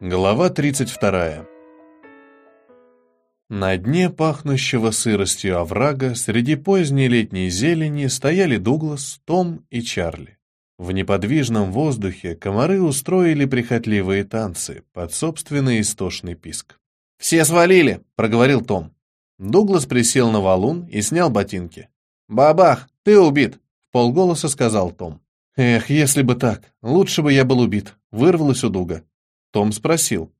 Глава 32. На дне пахнущего сыростью оврага среди поздней летней зелени стояли Дуглас, Том и Чарли. В неподвижном воздухе комары устроили прихотливые танцы под собственный истошный писк. «Все свалили!» — проговорил Том. Дуглас присел на валун и снял ботинки. «Бабах, ты убит!» — в полголоса сказал Том. «Эх, если бы так, лучше бы я был убит», — вырвалось у Дуга. Том спросил.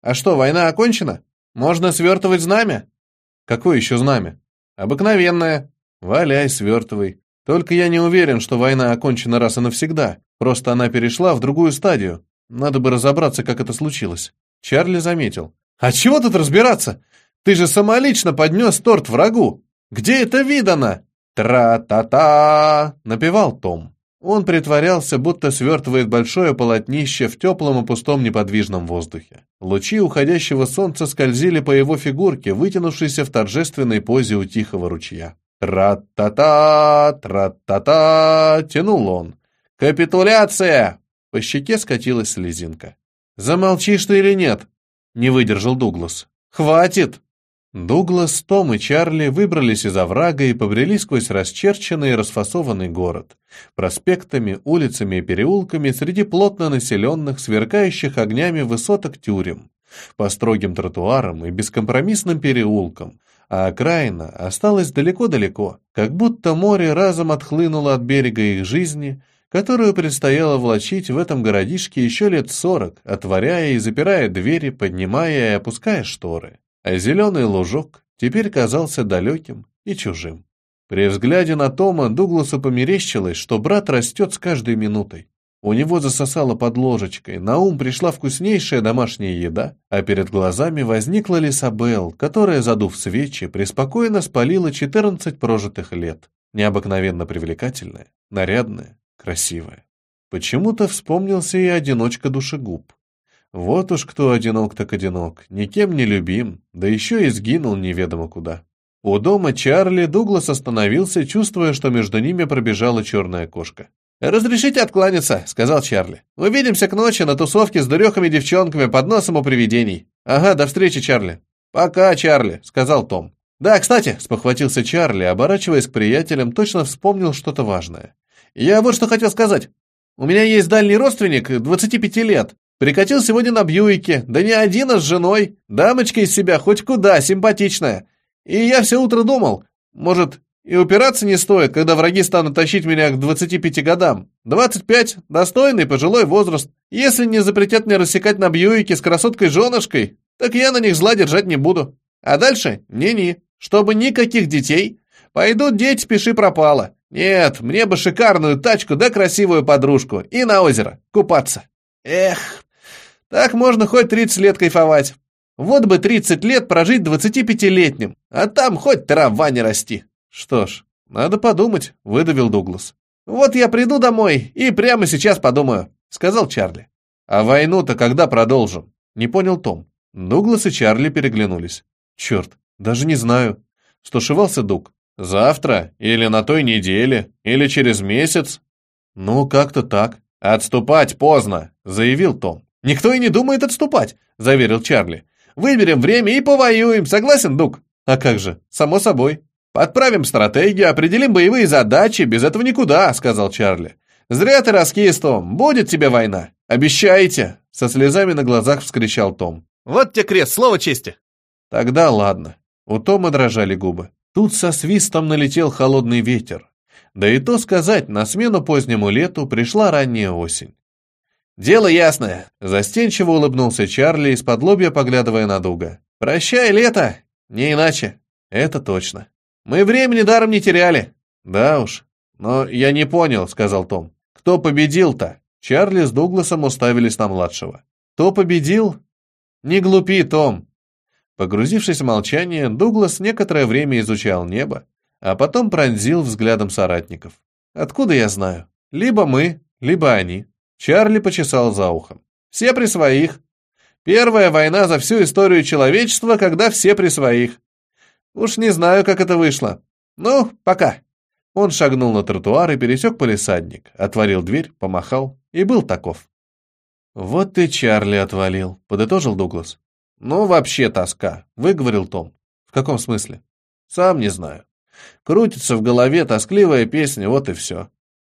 «А что, война окончена? Можно свертывать знамя?» «Какое еще знамя?» «Обыкновенное. Валяй, свертывай. Только я не уверен, что война окончена раз и навсегда. Просто она перешла в другую стадию. Надо бы разобраться, как это случилось». Чарли заметил. «А чего тут разбираться? Ты же самолично поднес торт врагу. Где это видано?» «Тра-та-та!» — напевал Том. Он притворялся, будто свертывает большое полотнище в теплом и пустом неподвижном воздухе. Лучи уходящего солнца скользили по его фигурке, вытянувшейся в торжественной позе у тихого ручья. «Тра-та-та! Тра-та-та!» — тянул он. «Капитуляция!» По щеке скатилась слезинка. «Замолчишь ты или нет?» — не выдержал Дуглас. «Хватит!» Дуглас, Том и Чарли выбрались из оврага и побрели сквозь расчерченный и расфасованный город, проспектами, улицами и переулками среди плотно населенных, сверкающих огнями высоток тюрем, по строгим тротуарам и бескомпромиссным переулкам, а окраина осталась далеко-далеко, как будто море разом отхлынуло от берега их жизни, которую предстояло влачить в этом городишке еще лет сорок, отворяя и запирая двери, поднимая и опуская шторы а зеленый лужок теперь казался далеким и чужим. При взгляде на Тома Дугласу померещилось, что брат растет с каждой минутой. У него засосало под ложечкой, на ум пришла вкуснейшая домашняя еда, а перед глазами возникла Лисабел, которая, задув свечи, преспокойно спалила 14 прожитых лет. Необыкновенно привлекательная, нарядная, красивая. Почему-то вспомнился и одиночка душегуб. Вот уж кто одинок так одинок, никем не любим, да еще и сгинул неведомо куда. У дома Чарли Дуглас остановился, чувствуя, что между ними пробежала черная кошка. «Разрешите откланяться», — сказал Чарли. «Увидимся к ночи на тусовке с дурехами девчонками под носом у привидений». «Ага, до встречи, Чарли». «Пока, Чарли», — сказал Том. «Да, кстати», — спохватился Чарли, оборачиваясь к приятелям, точно вспомнил что-то важное. «Я вот что хотел сказать. У меня есть дальний родственник, 25 лет. Прикатил сегодня на Бьюике, да не один, а с женой. Дамочка из себя хоть куда, симпатичная. И я все утро думал, может, и упираться не стоит, когда враги станут тащить меня к 25 годам. 25 – достойный пожилой возраст. Если не запретят мне рассекать на Бьюике с красоткой-женушкой, так я на них зла держать не буду. А дальше – не-не, чтобы никаких детей. Пойдут дети, пиши пропало. Нет, мне бы шикарную тачку да красивую подружку и на озеро купаться. Эх, так можно хоть 30 лет кайфовать. Вот бы 30 лет прожить 25-летним, а там хоть трава не расти. Что ж, надо подумать, выдавил Дуглас. Вот я приду домой и прямо сейчас подумаю, сказал Чарли. А войну-то когда продолжим? Не понял Том. Дуглас и Чарли переглянулись. Черт, даже не знаю. Стушевался Дуг. Завтра? Или на той неделе? Или через месяц? Ну, как-то так. Отступать поздно, заявил Том. «Никто и не думает отступать», — заверил Чарли. «Выберем время и повоюем, согласен, Дук?» «А как же, само собой». «Подправим стратегию, определим боевые задачи, без этого никуда», — сказал Чарли. «Зря ты раскис, Том, будет тебе война. Обещайте!» Со слезами на глазах вскричал Том. «Вот тебе крест, слово чести!» «Тогда ладно». У Тома дрожали губы. Тут со свистом налетел холодный ветер. Да и то сказать, на смену позднему лету пришла ранняя осень. «Дело ясное», — застенчиво улыбнулся Чарли, из-под лобья поглядывая на Дуга. «Прощай, лето! Не иначе. Это точно. Мы времени даром не теряли». «Да уж. Но я не понял», — сказал Том. «Кто победил-то?» Чарли с Дугласом уставились на младшего. «Кто победил?» «Не глупи, Том». Погрузившись в молчание, Дуглас некоторое время изучал небо, а потом пронзил взглядом соратников. «Откуда я знаю? Либо мы, либо они». Чарли почесал за ухом. «Все при своих. Первая война за всю историю человечества, когда все при своих. Уж не знаю, как это вышло. Ну, пока». Он шагнул на тротуар и пересек полисадник, отворил дверь, помахал и был таков. Вот ты Чарли отвалил, подытожил Дуглас. Ну, вообще тоска, выговорил Том. В каком смысле? Сам не знаю. Крутится в голове тоскливая песня, вот и все.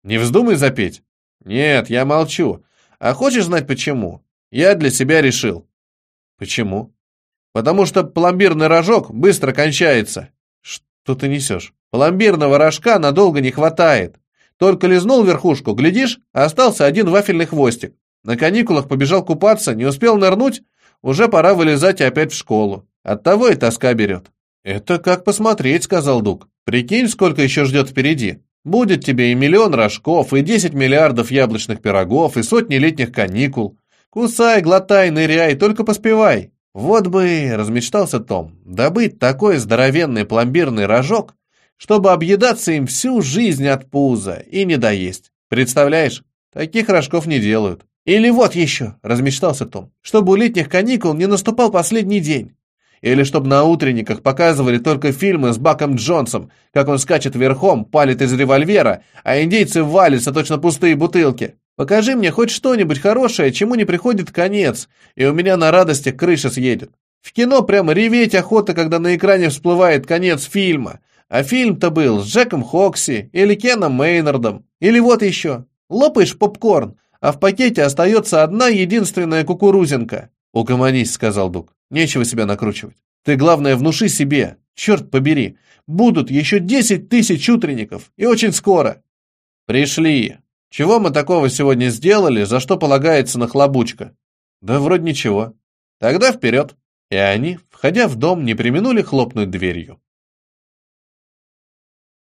Не вздумай запеть. Нет, я молчу. А хочешь знать почему? Я для себя решил. Почему? Потому что пломбирный рожок быстро кончается. Что ты несешь? Пломбирного рожка надолго не хватает. Только лизнул верхушку, глядишь, а остался один вафельный хвостик. На каникулах побежал купаться, не успел нырнуть, уже пора вылезать опять в школу. Оттого и тоска берет. «Это как посмотреть», — сказал Дуг. «Прикинь, сколько еще ждет впереди. Будет тебе и миллион рожков, и десять миллиардов яблочных пирогов, и сотни летних каникул. Кусай, глотай, ныряй, только поспевай. Вот бы, размечтался Том, добыть такой здоровенный пломбирный рожок, чтобы объедаться им всю жизнь от пуза и не доесть. Представляешь, таких рожков не делают. Или вот еще, размечтался Том, чтобы у летних каникул не наступал последний день. Или чтобы на утренниках показывали только фильмы с Баком Джонсом, как он скачет верхом, палит из револьвера, а индейцы валятся точно пустые бутылки. Покажи мне хоть что-нибудь хорошее, чему не приходит конец, и у меня на радостях крыша съедет. В кино прямо реветь охота, когда на экране всплывает конец фильма. А фильм-то был с Джеком Хокси или Кеном Мейнардом. Или вот еще. Лопаешь попкорн, а в пакете остается одна единственная кукурузинка. «Угомонись», — сказал Дуг. «Нечего себя накручивать. Ты, главное, внуши себе. Черт побери. Будут еще десять тысяч утренников. И очень скоро». «Пришли. Чего мы такого сегодня сделали, за что полагается нахлобучка?» «Да вроде ничего». «Тогда вперед». И они, входя в дом, не применули хлопнуть дверью.